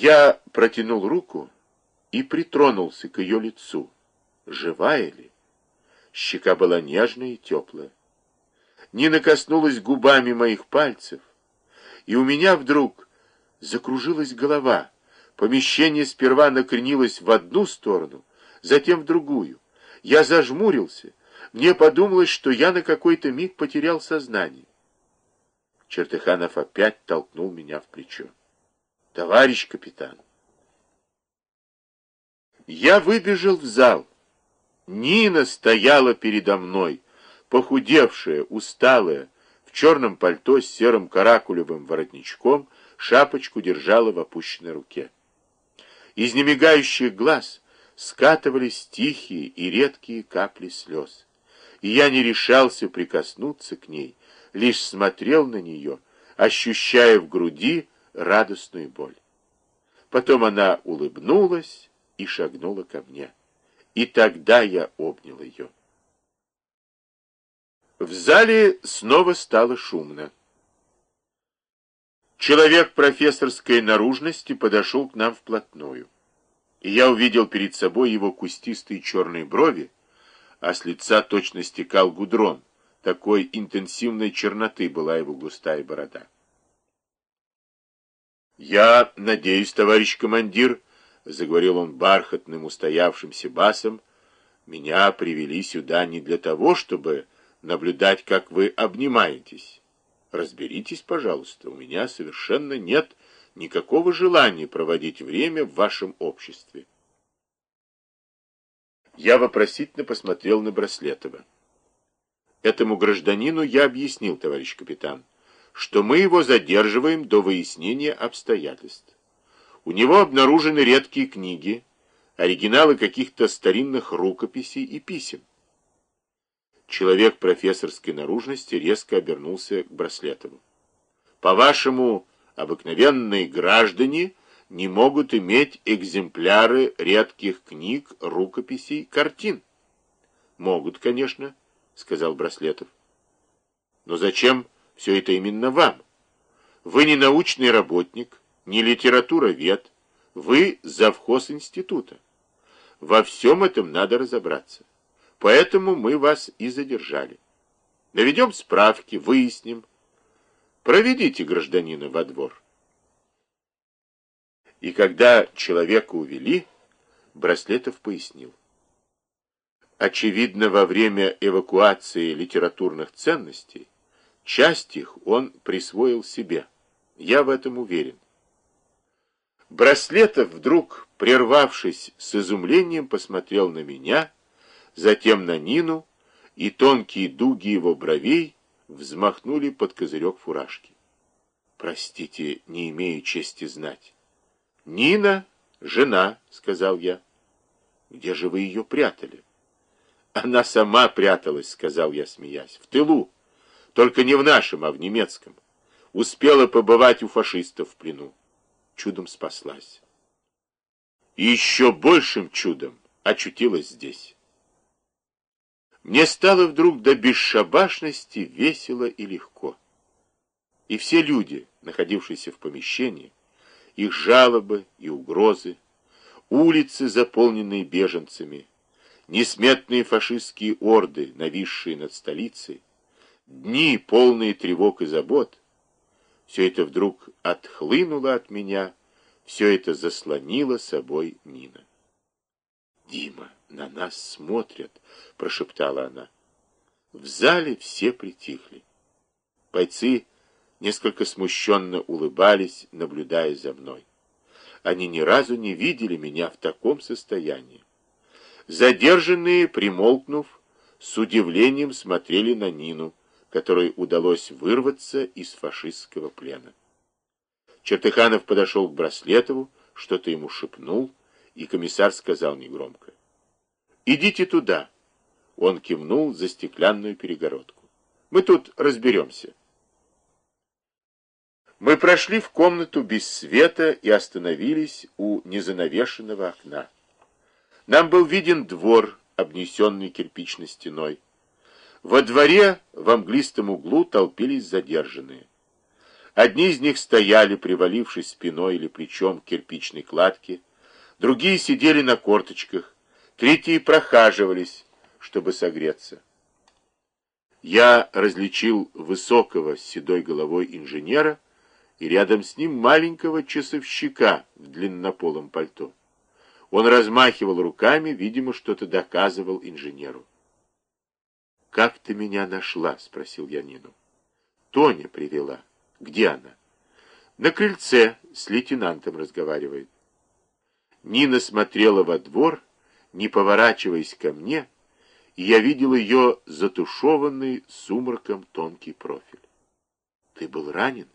Я протянул руку и притронулся к ее лицу. Живая ли? Щека была нежная и теплая. Нина коснулась губами моих пальцев, и у меня вдруг закружилась голова. Помещение сперва накренилось в одну сторону, затем в другую. Я зажмурился. Мне подумалось, что я на какой-то миг потерял сознание. Чертыханов опять толкнул меня в плечо. «Товарищ капитан!» Я выбежал в зал. Нина стояла передо мной, похудевшая, усталая, в черном пальто с серым каракулевым воротничком, шапочку держала в опущенной руке. Из немигающих глаз скатывались тихие и редкие капли слез. И я не решался прикоснуться к ней, лишь смотрел на нее, ощущая в груди радостную боль. Потом она улыбнулась и шагнула ко мне. И тогда я обнял ее. В зале снова стало шумно. Человек профессорской наружности подошел к нам вплотную. И я увидел перед собой его кустистые черные брови, а с лица точно стекал гудрон. Такой интенсивной черноты была его густая борода. «Я надеюсь, товарищ командир», — заговорил он бархатным устоявшимся басом, — «меня привели сюда не для того, чтобы наблюдать, как вы обнимаетесь. Разберитесь, пожалуйста, у меня совершенно нет никакого желания проводить время в вашем обществе». Я вопросительно посмотрел на Браслетова. Этому гражданину я объяснил, товарищ капитан, что мы его задерживаем до выяснения обстоятельств. У него обнаружены редкие книги, оригиналы каких-то старинных рукописей и писем. Человек профессорской наружности резко обернулся к Браслетову. По-вашему, обыкновенные граждане не могут иметь экземпляры редких книг, рукописей, картин? Могут, конечно, сказал Браслетов. Но зачем все это именно вам? Вы не научный работник, не литературовед, вы завхоз института. Во всем этом надо разобраться. Поэтому мы вас и задержали. Наведем справки, выясним. Проведите гражданина во двор. И когда человека увели, Браслетов пояснил. Очевидно, во время эвакуации литературных ценностей часть их он присвоил себе. Я в этом уверен. Браслетов вдруг, прервавшись с изумлением, посмотрел на меня, затем на Нину, и тонкие дуги его бровей взмахнули под козырек фуражки. Простите, не имею чести знать. Нина — жена, — сказал я. Где же вы ее прятали? Она сама пряталась, сказал я, смеясь, в тылу. Только не в нашем, а в немецком. Успела побывать у фашистов в плену. Чудом спаслась. И еще большим чудом очутилась здесь. Мне стало вдруг до бесшабашности весело и легко. И все люди, находившиеся в помещении, их жалобы и угрозы, улицы, заполненные беженцами, несметные фашистские орды, нависшие над столицей, дни, полные тревог и забот, все это вдруг отхлынуло от меня, все это заслонило собой Нина. «Дима, на нас смотрят», — прошептала она. В зале все притихли. Бойцы несколько смущенно улыбались, наблюдая за мной. Они ни разу не видели меня в таком состоянии. Задержанные, примолкнув, с удивлением смотрели на Нину, которой удалось вырваться из фашистского плена. Чертыханов подошел к Браслетову, что-то ему шепнул, и комиссар сказал негромко. «Идите туда!» Он кивнул за стеклянную перегородку. «Мы тут разберемся». Мы прошли в комнату без света и остановились у незанавешенного окна. Нам был виден двор, обнесенный кирпичной стеной. Во дворе в английском углу толпились задержанные. Одни из них стояли, привалившись спиной или плечом к кирпичной кладке, другие сидели на корточках, третьи прохаживались, чтобы согреться. Я различил высокого с седой головой инженера и рядом с ним маленького часовщика в длиннополом пальто. Он размахивал руками, видимо, что-то доказывал инженеру. «Как ты меня нашла?» — спросил я Нину. «Тоня привела». Где она? На крыльце с лейтенантом разговаривает. Нина смотрела во двор, не поворачиваясь ко мне, и я видел ее затушеванный сумраком тонкий профиль. Ты был ранен?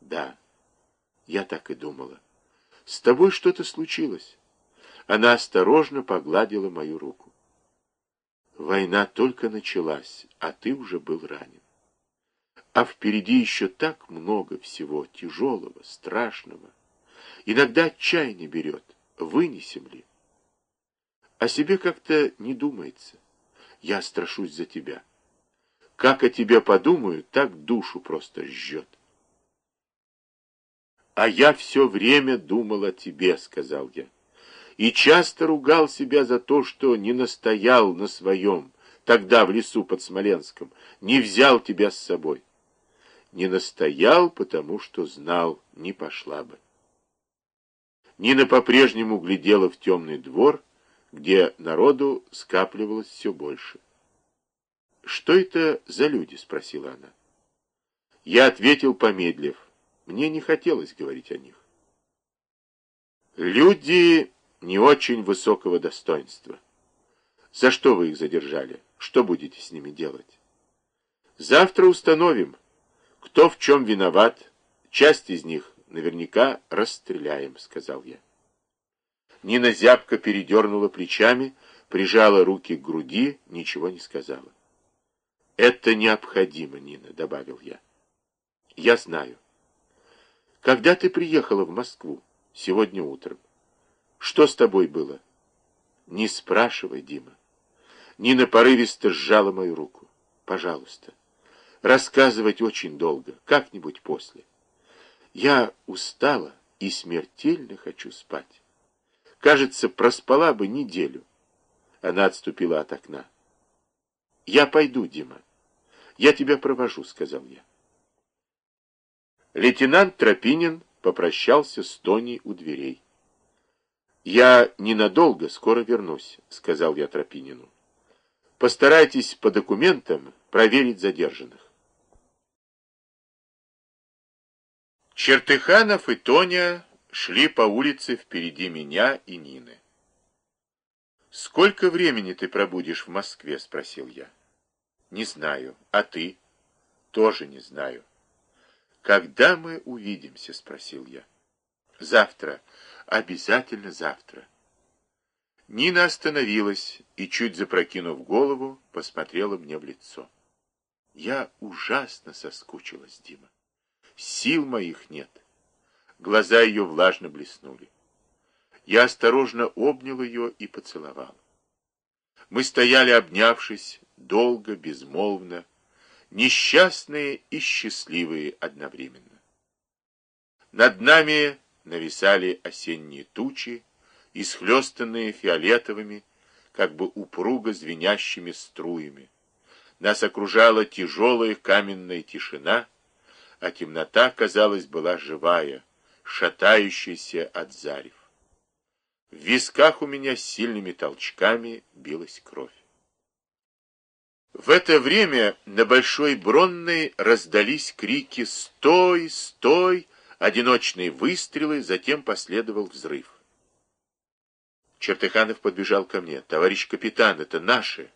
Да. Я так и думала. С тобой что-то случилось. Она осторожно погладила мою руку. Война только началась, а ты уже был ранен. А впереди еще так много всего тяжелого, страшного. Иногда отчаяние берет, вынесем ли. О себе как-то не думается. Я страшусь за тебя. Как о тебе подумаю, так душу просто жжет. А я все время думал о тебе, сказал я. И часто ругал себя за то, что не настоял на своем, тогда в лесу под Смоленском, не взял тебя с собой не настоял, потому что знал, не пошла бы. Нина по-прежнему глядела в темный двор, где народу скапливалось все больше. «Что это за люди?» — спросила она. Я ответил, помедлив. Мне не хотелось говорить о них. «Люди не очень высокого достоинства. За что вы их задержали? Что будете с ними делать?» «Завтра установим». Кто в чем виноват, часть из них наверняка расстреляем, сказал я. Нина зябко передернула плечами, прижала руки к груди, ничего не сказала. «Это необходимо, Нина», — добавил я. «Я знаю. Когда ты приехала в Москву? Сегодня утром. Что с тобой было?» «Не спрашивай, Дима». Нина порывисто сжала мою руку. «Пожалуйста». Рассказывать очень долго, как-нибудь после. Я устала и смертельно хочу спать. Кажется, проспала бы неделю. Она отступила от окна. «Я пойду, Дима. Я тебя провожу», — сказал я. Лейтенант Тропинин попрощался с Тоней у дверей. «Я ненадолго, скоро вернусь», — сказал я Тропинину. «Постарайтесь по документам проверить задержанных». Чертыханов и Тоня шли по улице впереди меня и Нины. «Сколько времени ты пробудешь в Москве?» — спросил я. «Не знаю. А ты?» «Тоже не знаю». «Когда мы увидимся?» — спросил я. «Завтра. Обязательно завтра». Нина остановилась и, чуть запрокинув голову, посмотрела мне в лицо. Я ужасно соскучилась, Дима. Сил моих нет. Глаза ее влажно блеснули. Я осторожно обнял ее и поцеловал. Мы стояли, обнявшись, долго, безмолвно, несчастные и счастливые одновременно. Над нами нависали осенние тучи, исхлестанные фиолетовыми, как бы упруго звенящими струями. Нас окружала тяжелая каменная тишина, а темнота, казалось, была живая, шатающаяся от зарев. В висках у меня сильными толчками билась кровь. В это время на Большой Бронной раздались крики «Стой! Стой!», одиночные выстрелы, затем последовал взрыв. Чертыханов подбежал ко мне. «Товарищ капитан, это наши!»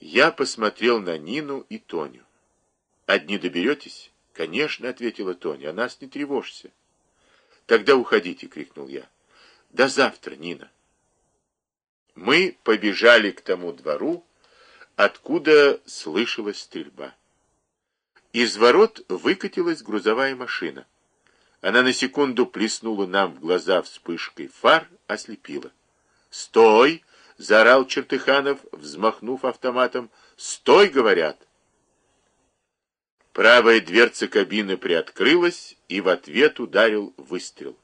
Я посмотрел на Нину и Тоню. «Одни доберетесь?» «Конечно», — ответила Тоня, — «о нас не тревожься». «Тогда уходите», — крикнул я. «До завтра, Нина». Мы побежали к тому двору, откуда слышалась стрельба. Из ворот выкатилась грузовая машина. Она на секунду плеснула нам в глаза вспышкой фар, ослепила. «Стой!» — заорал Чертыханов, взмахнув автоматом. «Стой!» — говорят. Правая дверца кабины приоткрылась, и в ответ ударил выстрел.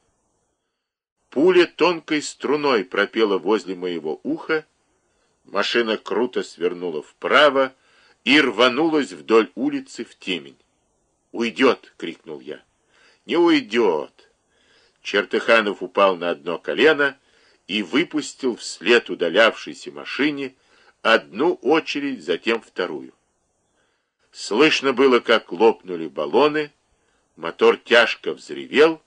Пуля тонкой струной пропела возле моего уха, машина круто свернула вправо и рванулась вдоль улицы в темень. «Уйдет!» — крикнул я. «Не уйдет!» Чертыханов упал на одно колено и выпустил вслед удалявшейся машине одну очередь, затем вторую. Слышно было, как лопнули баллоны, мотор тяжко взревел,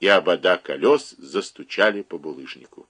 и обода колес застучали по булыжнику.